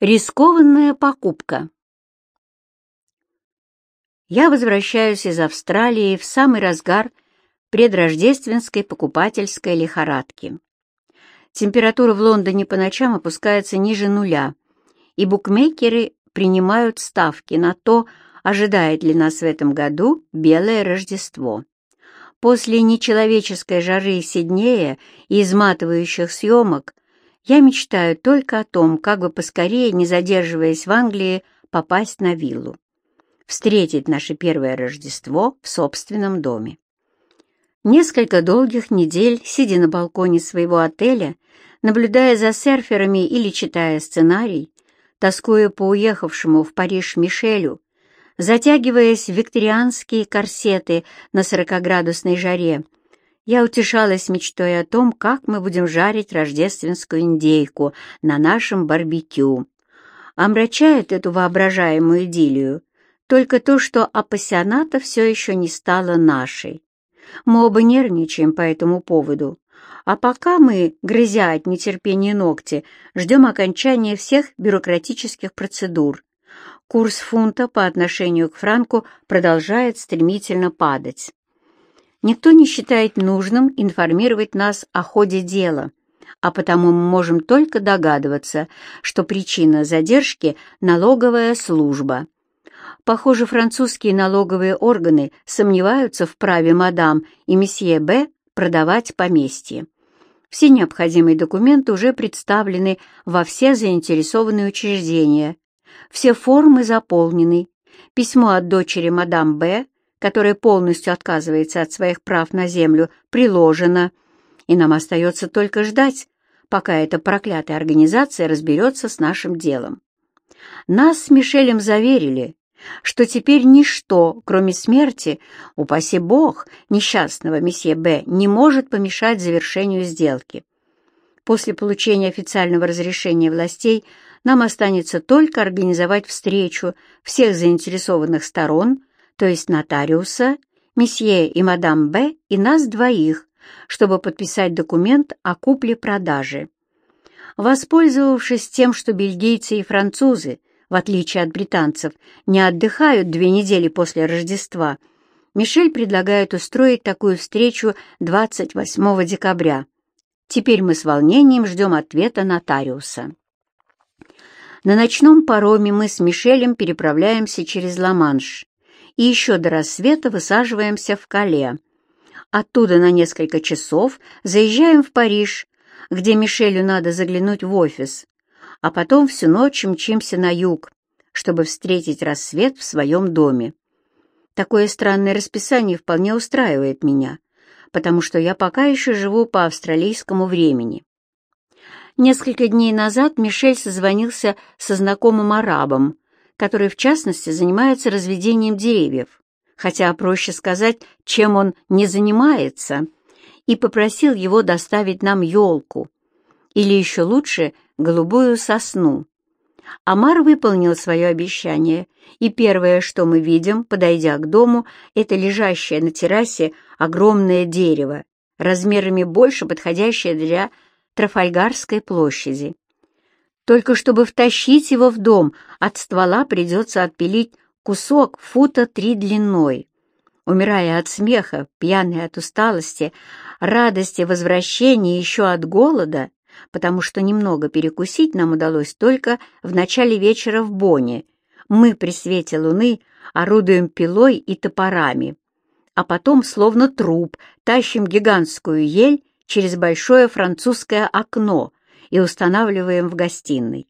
Рискованная покупка. Я возвращаюсь из Австралии в самый разгар предрождественской покупательской лихорадки. Температура в Лондоне по ночам опускается ниже нуля, и букмекеры принимают ставки на то, ожидает ли нас в этом году Белое Рождество. После нечеловеческой жары Сиднея и изматывающих съемок я мечтаю только о том, как бы поскорее, не задерживаясь в Англии, попасть на виллу. Встретить наше первое Рождество в собственном доме. Несколько долгих недель, сидя на балконе своего отеля, наблюдая за серферами или читая сценарий, тоскуя по уехавшему в Париж Мишелю, затягиваясь в викторианские корсеты на сорокоградусной жаре, я утешалась мечтой о том, как мы будем жарить рождественскую индейку на нашем барбекю. Омрачает эту воображаемую идиллию только то, что апассионата все еще не стала нашей. Мы оба нервничаем по этому поводу, а пока мы, грызя от нетерпения ногти, ждем окончания всех бюрократических процедур. Курс фунта по отношению к франку продолжает стремительно падать. Никто не считает нужным информировать нас о ходе дела, а потому мы можем только догадываться, что причина задержки – налоговая служба. Похоже, французские налоговые органы сомневаются в праве мадам и месье Б продавать поместье. Все необходимые документы уже представлены во все заинтересованные учреждения. Все формы заполнены. Письмо от дочери мадам Б которая полностью отказывается от своих прав на землю, приложено, и нам остается только ждать, пока эта проклятая организация разберется с нашим делом. Нас с Мишелем заверили, что теперь ничто, кроме смерти, упаси бог, несчастного месье Б, не может помешать завершению сделки. После получения официального разрешения властей нам останется только организовать встречу всех заинтересованных сторон то есть нотариуса, месье и мадам Б. и нас двоих, чтобы подписать документ о купле-продаже. Воспользовавшись тем, что бельгийцы и французы, в отличие от британцев, не отдыхают две недели после Рождества, Мишель предлагает устроить такую встречу 28 декабря. Теперь мы с волнением ждем ответа нотариуса. На ночном пароме мы с Мишелем переправляемся через Ла-Манш и еще до рассвета высаживаемся в Кале. Оттуда на несколько часов заезжаем в Париж, где Мишелю надо заглянуть в офис, а потом всю ночь мчимся на юг, чтобы встретить рассвет в своем доме. Такое странное расписание вполне устраивает меня, потому что я пока еще живу по австралийскому времени. Несколько дней назад Мишель созвонился со знакомым арабом, который, в частности, занимается разведением деревьев, хотя проще сказать, чем он не занимается, и попросил его доставить нам елку, или еще лучше, голубую сосну. Амар выполнил свое обещание, и первое, что мы видим, подойдя к дому, это лежащее на террасе огромное дерево, размерами больше подходящее для Трафальгарской площади. Только чтобы втащить его в дом, от ствола придется отпилить кусок фута три длиной. Умирая от смеха, пьяный от усталости, радости возвращения еще от голода, потому что немного перекусить нам удалось только в начале вечера в Боне, мы при свете луны орудуем пилой и топорами, а потом, словно труп, тащим гигантскую ель через большое французское окно, и устанавливаем в гостиной.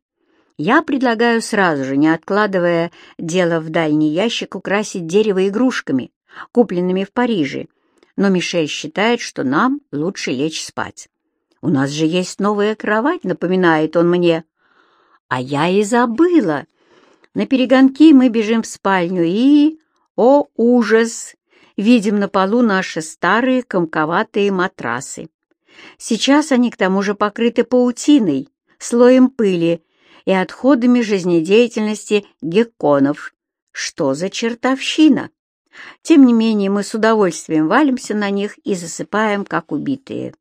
Я предлагаю сразу же, не откладывая дело в дальний ящик, украсить дерево игрушками, купленными в Париже, но Мишель считает, что нам лучше лечь спать. «У нас же есть новая кровать», — напоминает он мне. А я и забыла. На перегонки мы бежим в спальню и... О, ужас! Видим на полу наши старые комковатые матрасы. Сейчас они к тому же покрыты паутиной, слоем пыли и отходами жизнедеятельности гекконов. Что за чертовщина? Тем не менее, мы с удовольствием валимся на них и засыпаем, как убитые.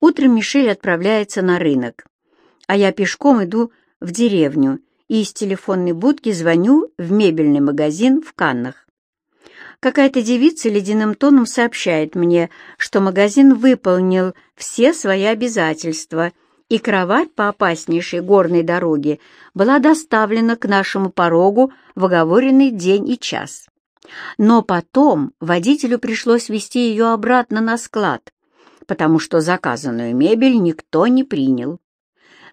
Утром Мишель отправляется на рынок, а я пешком иду в деревню и из телефонной будки звоню в мебельный магазин в Каннах. Какая-то девица ледяным тоном сообщает мне, что магазин выполнил все свои обязательства, и кровать по опаснейшей горной дороге была доставлена к нашему порогу в оговоренный день и час. Но потом водителю пришлось везти ее обратно на склад, потому что заказанную мебель никто не принял.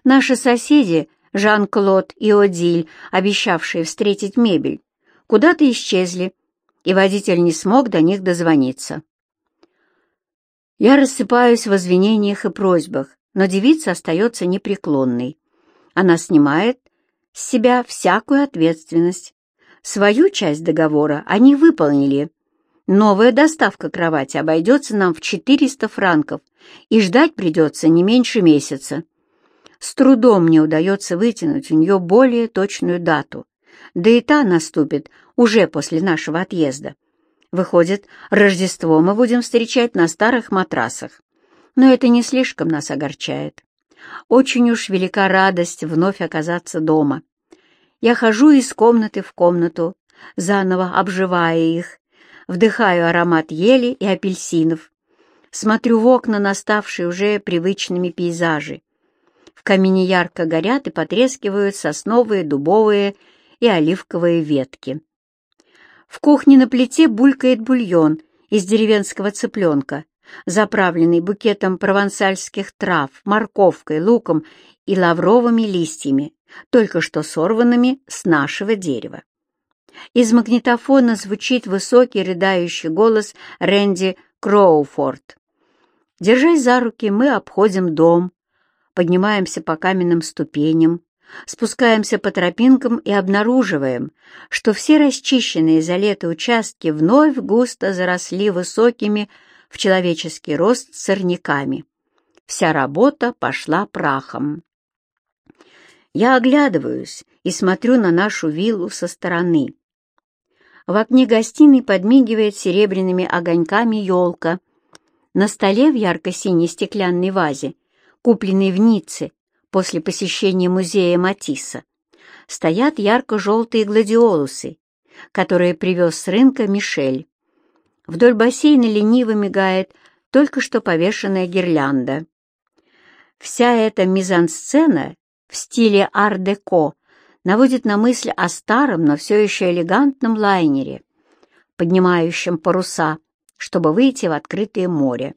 Наши соседи, Жан-Клод и Одиль, обещавшие встретить мебель, куда-то исчезли, и водитель не смог до них дозвониться. Я рассыпаюсь в извинениях и просьбах, но девица остается непреклонной. Она снимает с себя всякую ответственность. Свою часть договора они выполнили. Новая доставка кровати обойдется нам в 400 франков, и ждать придется не меньше месяца. С трудом мне удается вытянуть у нее более точную дату, да и та наступит уже после нашего отъезда. Выходит, Рождество мы будем встречать на старых матрасах. Но это не слишком нас огорчает. Очень уж велика радость вновь оказаться дома. Я хожу из комнаты в комнату, заново обживая их, вдыхаю аромат ели и апельсинов, смотрю в окна на ставшие уже привычными пейзажи. В камине ярко горят и потрескивают сосновые, дубовые и оливковые ветки. В кухне на плите булькает бульон из деревенского цыпленка, заправленный букетом провансальских трав, морковкой, луком и лавровыми листьями, только что сорванными с нашего дерева. Из магнитофона звучит высокий рыдающий голос Рэнди Кроуфорд. Держась за руки, мы обходим дом, поднимаемся по каменным ступеням, Спускаемся по тропинкам и обнаруживаем, что все расчищенные за лето участки вновь густо заросли высокими в человеческий рост сорняками. Вся работа пошла прахом. Я оглядываюсь и смотрю на нашу виллу со стороны. В окне гостиной подмигивает серебряными огоньками елка. На столе в ярко-синей стеклянной вазе, купленной в Ницце, после посещения музея Матисса, стоят ярко-желтые гладиолусы, которые привез с рынка Мишель. Вдоль бассейна лениво мигает только что повешенная гирлянда. Вся эта мизансцена в стиле ар-деко наводит на мысль о старом, но все еще элегантном лайнере, поднимающем паруса, чтобы выйти в открытое море.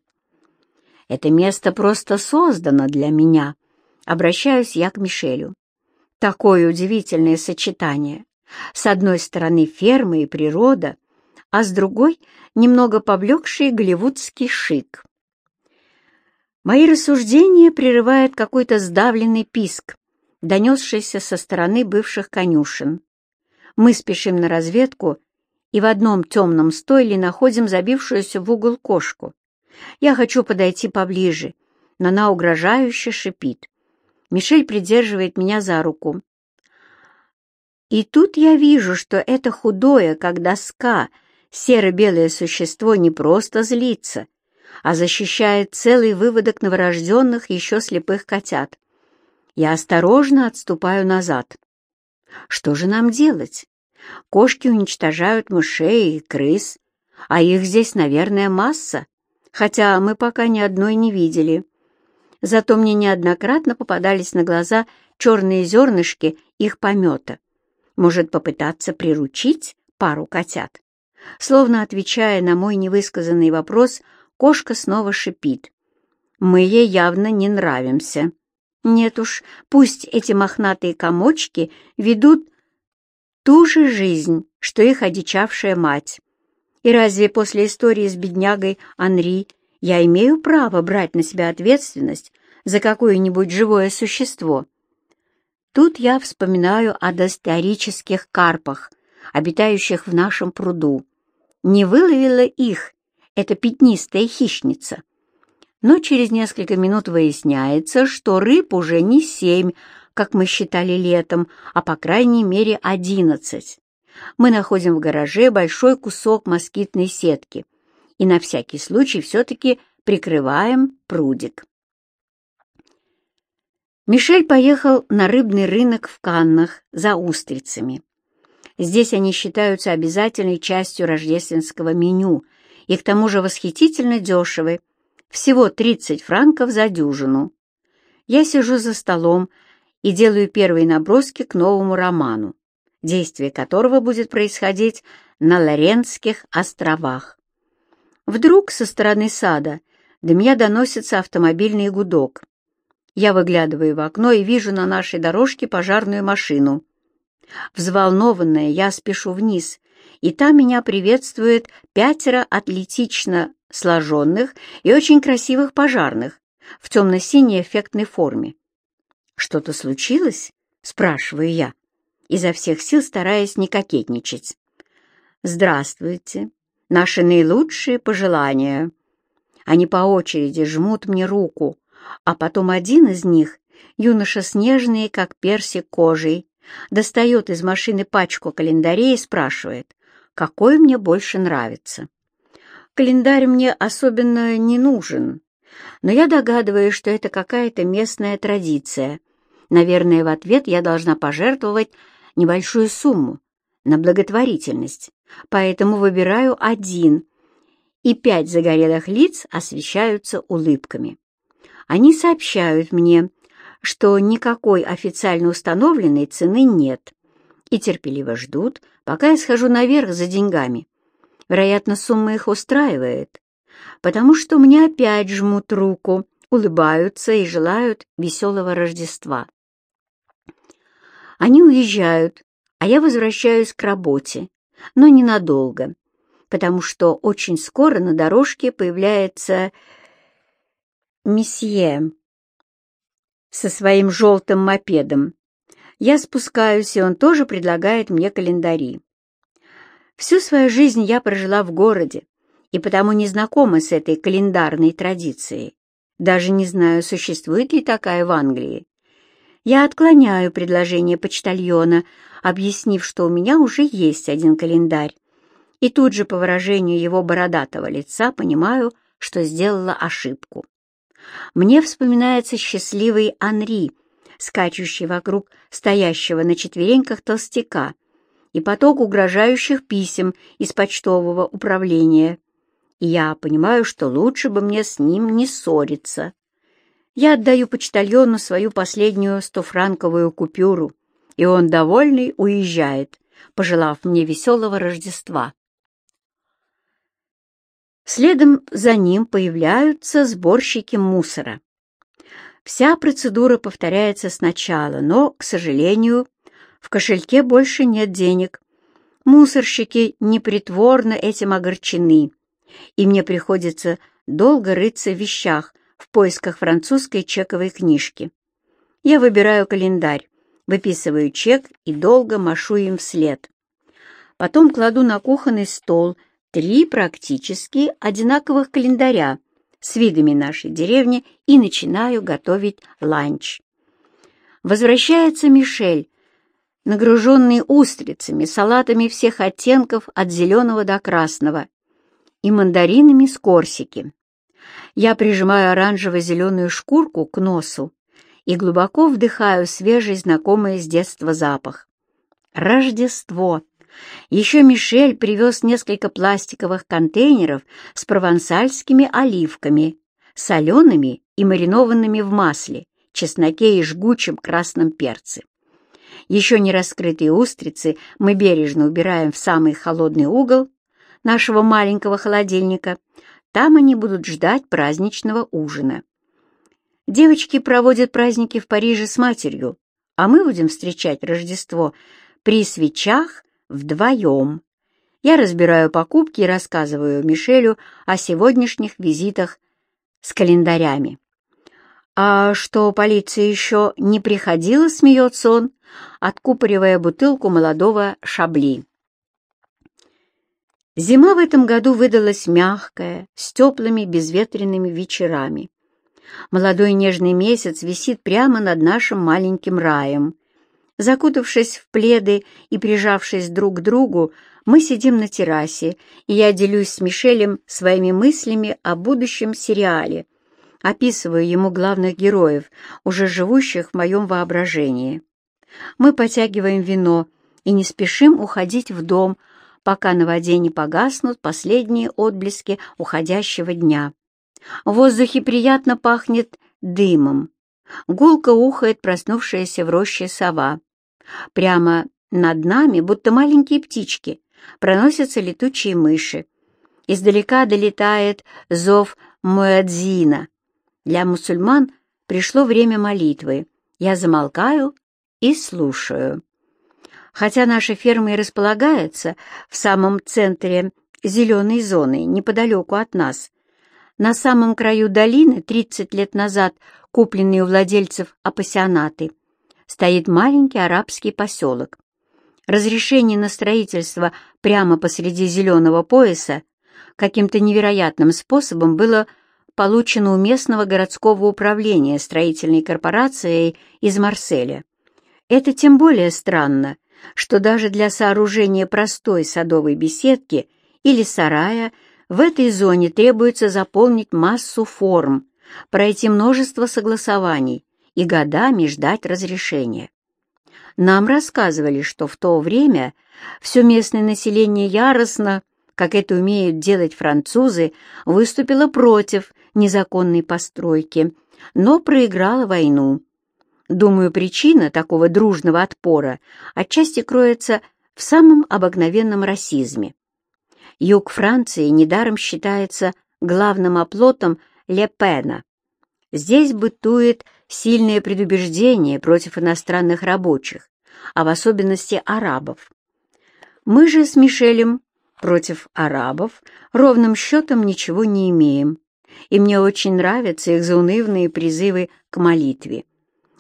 Это место просто создано для меня, Обращаюсь я к Мишелю. Такое удивительное сочетание. С одной стороны ферма и природа, а с другой — немного поблекший голливудский шик. Мои рассуждения прерывает какой-то сдавленный писк, донесшийся со стороны бывших конюшен. Мы спешим на разведку и в одном темном стойле находим забившуюся в угол кошку. Я хочу подойти поближе, но она угрожающе шипит. Мишель придерживает меня за руку. И тут я вижу, что это худое, как доска, серо-белое существо не просто злится, а защищает целый выводок новорожденных еще слепых котят. Я осторожно отступаю назад. Что же нам делать? Кошки уничтожают мышей и крыс, а их здесь, наверное, масса, хотя мы пока ни одной не видели зато мне неоднократно попадались на глаза черные зернышки их помета. Может, попытаться приручить пару котят? Словно отвечая на мой невысказанный вопрос, кошка снова шипит. Мы ей явно не нравимся. Нет уж, пусть эти мохнатые комочки ведут ту же жизнь, что их одичавшая мать. И разве после истории с беднягой Анри я имею право брать на себя ответственность за какое-нибудь живое существо. Тут я вспоминаю о доисторических карпах, обитающих в нашем пруду. Не выловила их эта пятнистая хищница. Но через несколько минут выясняется, что рыб уже не семь, как мы считали летом, а по крайней мере одиннадцать. Мы находим в гараже большой кусок москитной сетки и на всякий случай все-таки прикрываем прудик. Мишель поехал на рыбный рынок в Каннах за устрицами. Здесь они считаются обязательной частью рождественского меню и к тому же восхитительно дешевы, всего 30 франков за дюжину. Я сижу за столом и делаю первые наброски к новому роману, действие которого будет происходить на Лоренских островах. Вдруг со стороны сада до меня доносится автомобильный гудок. Я выглядываю в окно и вижу на нашей дорожке пожарную машину. Взволнованная, я спешу вниз, и там меня приветствует пятеро атлетично сложенных и очень красивых пожарных в темно-синей эффектной форме. «Что-то случилось?» — спрашиваю я, изо всех сил стараясь не кокетничать. «Здравствуйте. Наши наилучшие пожелания». Они по очереди жмут мне руку, а потом один из них, юноша снежный, как персик кожей, достает из машины пачку календарей и спрашивает, какой мне больше нравится. Календарь мне особенно не нужен, но я догадываюсь, что это какая-то местная традиция. Наверное, в ответ я должна пожертвовать небольшую сумму на благотворительность, поэтому выбираю один, и пять загорелых лиц освещаются улыбками. Они сообщают мне, что никакой официально установленной цены нет, и терпеливо ждут, пока я схожу наверх за деньгами. Вероятно, сумма их устраивает, потому что мне опять жмут руку, улыбаются и желают веселого Рождества. Они уезжают, а я возвращаюсь к работе, но ненадолго, потому что очень скоро на дорожке появляется месье со своим желтым мопедом. Я спускаюсь, и он тоже предлагает мне календари. Всю свою жизнь я прожила в городе, и потому не знакома с этой календарной традицией. Даже не знаю, существует ли такая в Англии. Я отклоняю предложение почтальона, объяснив, что у меня уже есть один календарь, и тут же по выражению его бородатого лица понимаю, что сделала ошибку. Мне вспоминается счастливый Анри, скачущий вокруг стоящего на четвереньках толстяка, и поток угрожающих писем из почтового управления. И я понимаю, что лучше бы мне с ним не ссориться. Я отдаю почтальону свою последнюю стофранковую купюру, и он, довольный, уезжает, пожелав мне веселого Рождества. Следом за ним появляются сборщики мусора. Вся процедура повторяется сначала, но, к сожалению, в кошельке больше нет денег. Мусорщики непритворно этим огорчены, и мне приходится долго рыться в вещах в поисках французской чековой книжки. Я выбираю календарь, выписываю чек и долго машу им вслед. Потом кладу на кухонный стол – три практически одинаковых календаря с видами нашей деревни и начинаю готовить ланч. Возвращается Мишель, нагруженный устрицами, салатами всех оттенков от зеленого до красного и мандаринами с корсики. Я прижимаю оранжево-зеленую шкурку к носу и глубоко вдыхаю свежий, знакомый с детства запах. Рождество! Еще Мишель привез несколько пластиковых контейнеров с провансальскими оливками, солеными и маринованными в масле, чесноке и жгучем красном перце. Еще не раскрытые устрицы мы бережно убираем в самый холодный угол нашего маленького холодильника. Там они будут ждать праздничного ужина. Девочки проводят праздники в Париже с матерью, а мы будем встречать Рождество при свечах вдвоем. Я разбираю покупки и рассказываю Мишелю о сегодняшних визитах с календарями. «А что, полиция еще не приходила?» — смеется он, откупоривая бутылку молодого шабли. Зима в этом году выдалась мягкая, с теплыми безветренными вечерами. Молодой нежный месяц висит прямо над нашим маленьким раем, Закутавшись в пледы и прижавшись друг к другу, мы сидим на террасе, и я делюсь с Мишелем своими мыслями о будущем сериале, описываю ему главных героев, уже живущих в моем воображении. Мы потягиваем вино и не спешим уходить в дом, пока на воде не погаснут последние отблески уходящего дня. В воздухе приятно пахнет дымом. Гулко ухает проснувшаяся в роще сова. Прямо над нами, будто маленькие птички, проносятся летучие мыши. Издалека долетает зов Муэдзина. Для мусульман пришло время молитвы. Я замолкаю и слушаю. Хотя наша ферма и располагается в самом центре зеленой зоны, неподалеку от нас, на самом краю долины, 30 лет назад купленные у владельцев апассионаты, стоит маленький арабский поселок. Разрешение на строительство прямо посреди зеленого пояса каким-то невероятным способом было получено у местного городского управления строительной корпорацией из Марселя. Это тем более странно, что даже для сооружения простой садовой беседки или сарая – в этой зоне требуется заполнить массу форм, пройти множество согласований и годами ждать разрешения. Нам рассказывали, что в то время все местное население яростно, как это умеют делать французы, выступило против незаконной постройки, но проиграло войну. Думаю, причина такого дружного отпора отчасти кроется в самом обыкновенном расизме. Юг Франции недаром считается главным оплотом Ле-Пена. Здесь бытует сильное предубеждение против иностранных рабочих, а в особенности арабов. Мы же с Мишелем против арабов ровным счетом ничего не имеем, и мне очень нравятся их заунывные призывы к молитве.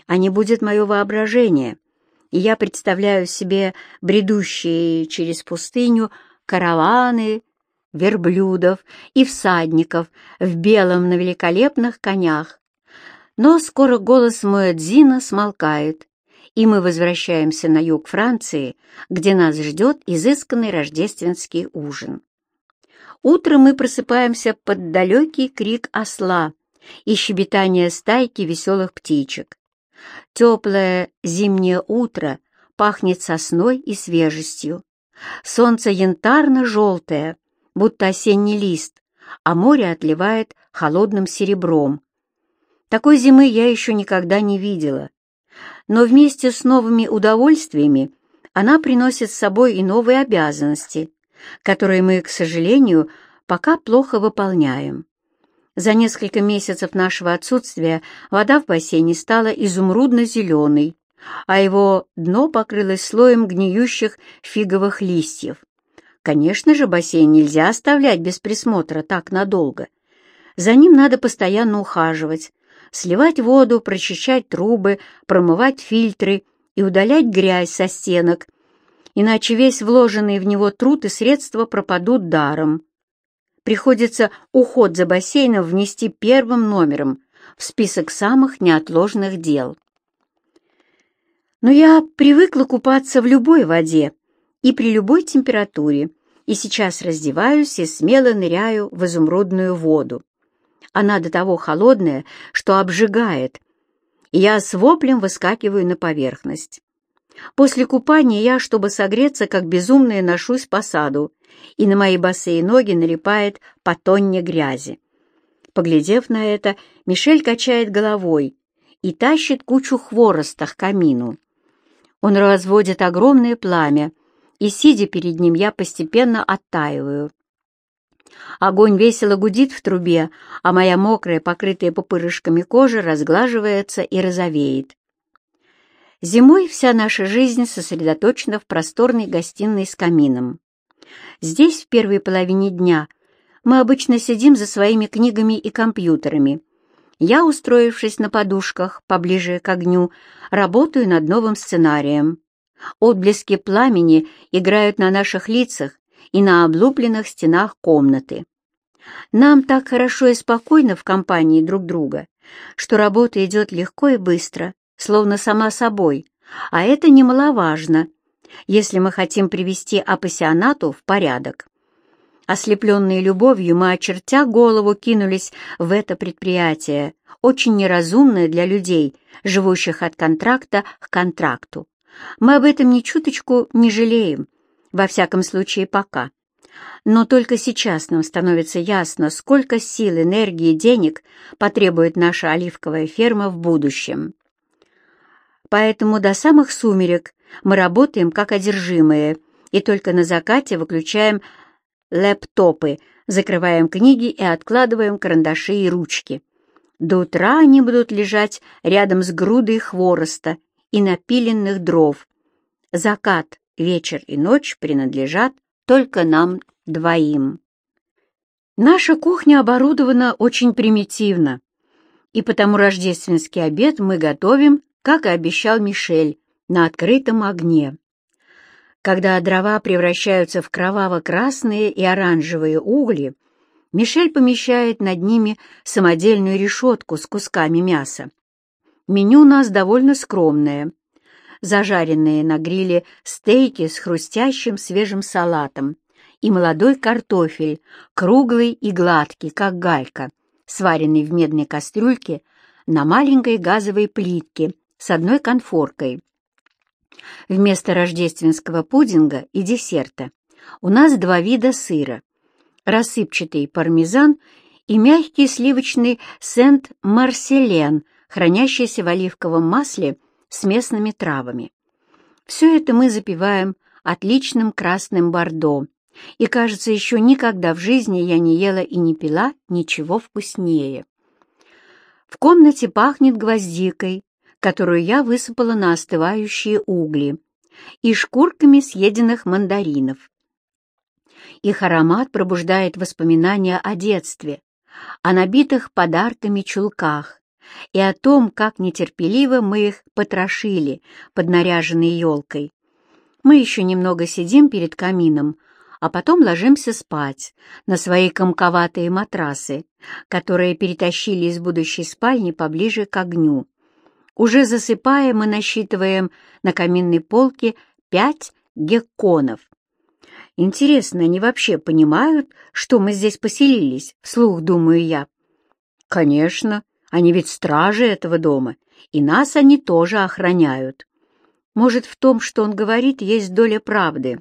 А не будет мое воображение, и я представляю себе бредущие через пустыню караваны верблюдов и всадников в белом на великолепных конях. Но скоро голос Муэдзина смолкает, и мы возвращаемся на юг Франции, где нас ждет изысканный рождественский ужин. Утром мы просыпаемся под далекий крик осла и щебетание стайки веселых птичек. Теплое зимнее утро пахнет сосной и свежестью. Солнце янтарно-желтое, будто осенний лист, а море отливает холодным серебром. Такой зимы я еще никогда не видела. Но вместе с новыми удовольствиями она приносит с собой и новые обязанности, которые мы, к сожалению, пока плохо выполняем. За несколько месяцев нашего отсутствия вода в бассейне стала изумрудно-зеленой, а его дно покрылось слоем гниющих фиговых листьев. Конечно же, бассейн нельзя оставлять без присмотра так надолго. За ним надо постоянно ухаживать, сливать воду, прочищать трубы, промывать фильтры и удалять грязь со стенок, иначе весь вложенный в него труд и средства пропадут даром. Приходится уход за бассейном внести первым номером в список самых неотложных дел. Но я привыкла купаться в любой воде и при любой температуре, и сейчас раздеваюсь и смело ныряю в изумрудную воду. Она до того холодная, что обжигает, и я с воплем выскакиваю на поверхность. После купания я, чтобы согреться, как безумная, ношусь по саду, и на мои босые ноги налипает по тонне грязи. Поглядев на это, Мишель качает головой и тащит кучу хвороста к камину. Он разводит огромное пламя, и, сидя перед ним, я постепенно оттаиваю. Огонь весело гудит в трубе, а моя мокрая, покрытая пупырышками кожа, разглаживается и розовеет. Зимой вся наша жизнь сосредоточена в просторной гостиной с камином. Здесь в первой половине дня мы обычно сидим за своими книгами и компьютерами, я, устроившись на подушках поближе к огню, работаю над новым сценарием. Отблески пламени играют на наших лицах и на облупленных стенах комнаты. Нам так хорошо и спокойно в компании друг друга, что работа идет легко и быстро, словно сама собой, а это немаловажно, если мы хотим привести апассионату в порядок. Ослепленные любовью, мы, очертя голову, кинулись в это предприятие, очень неразумное для людей, живущих от контракта к контракту. Мы об этом ни чуточку не жалеем, во всяком случае пока. Но только сейчас нам становится ясно, сколько сил, энергии, денег потребует наша оливковая ферма в будущем. Поэтому до самых сумерек мы работаем как одержимые и только на закате выключаем лэптопы, закрываем книги и откладываем карандаши и ручки. До утра они будут лежать рядом с грудой хвороста и напиленных дров. Закат, вечер и ночь принадлежат только нам двоим. Наша кухня оборудована очень примитивно, и потому рождественский обед мы готовим, как и обещал Мишель, на открытом огне. Когда дрова превращаются в кроваво-красные и оранжевые угли, Мишель помещает над ними самодельную решетку с кусками мяса. Меню у нас довольно скромное. Зажаренные на гриле стейки с хрустящим свежим салатом и молодой картофель, круглый и гладкий, как галька, сваренный в медной кастрюльке на маленькой газовой плитке с одной конфоркой. Вместо рождественского пудинга и десерта у нас два вида сыра — рассыпчатый пармезан и мягкий сливочный сент-марселен, хранящийся в оливковом масле с местными травами. Все это мы запиваем отличным красным бордо, и, кажется, еще никогда в жизни я не ела и не пила ничего вкуснее. В комнате пахнет гвоздикой, которую я высыпала на остывающие угли, и шкурками съеденных мандаринов. Их аромат пробуждает воспоминания о детстве, о набитых подарками чулках и о том, как нетерпеливо мы их потрошили под наряженной елкой. Мы еще немного сидим перед камином, а потом ложимся спать на свои комковатые матрасы, которые перетащили из будущей спальни поближе к огню. Уже засыпая, мы насчитываем на каминной полке пять гекконов. Интересно, они вообще понимают, что мы здесь поселились, вслух думаю я. Конечно, они ведь стражи этого дома, и нас они тоже охраняют. Может, в том, что он говорит, есть доля правды.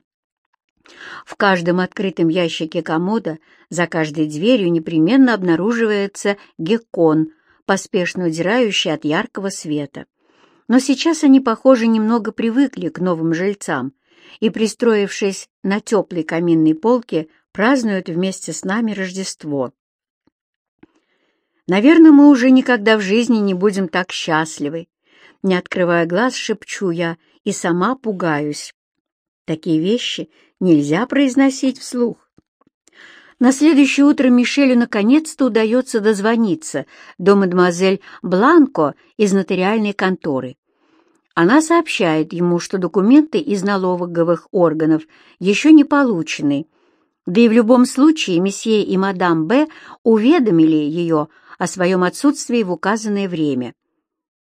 В каждом открытом ящике комода за каждой дверью непременно обнаруживается геккон, поспешно удирающие от яркого света. Но сейчас они, похоже, немного привыкли к новым жильцам и, пристроившись на теплой каминной полке, празднуют вместе с нами Рождество. Наверное, мы уже никогда в жизни не будем так счастливы. Не открывая глаз, шепчу я и сама пугаюсь. Такие вещи нельзя произносить вслух. На следующее утро Мишелю наконец-то удается дозвониться до мадемуазель Бланко из нотариальной конторы. Она сообщает ему, что документы из налоговых органов еще не получены, да и в любом случае месье и мадам Б. уведомили ее о своем отсутствии в указанное время.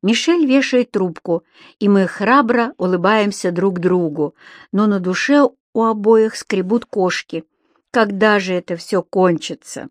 Мишель вешает трубку, и мы храбро улыбаемся друг другу, но на душе у обоих скребут кошки — когда же это все кончится?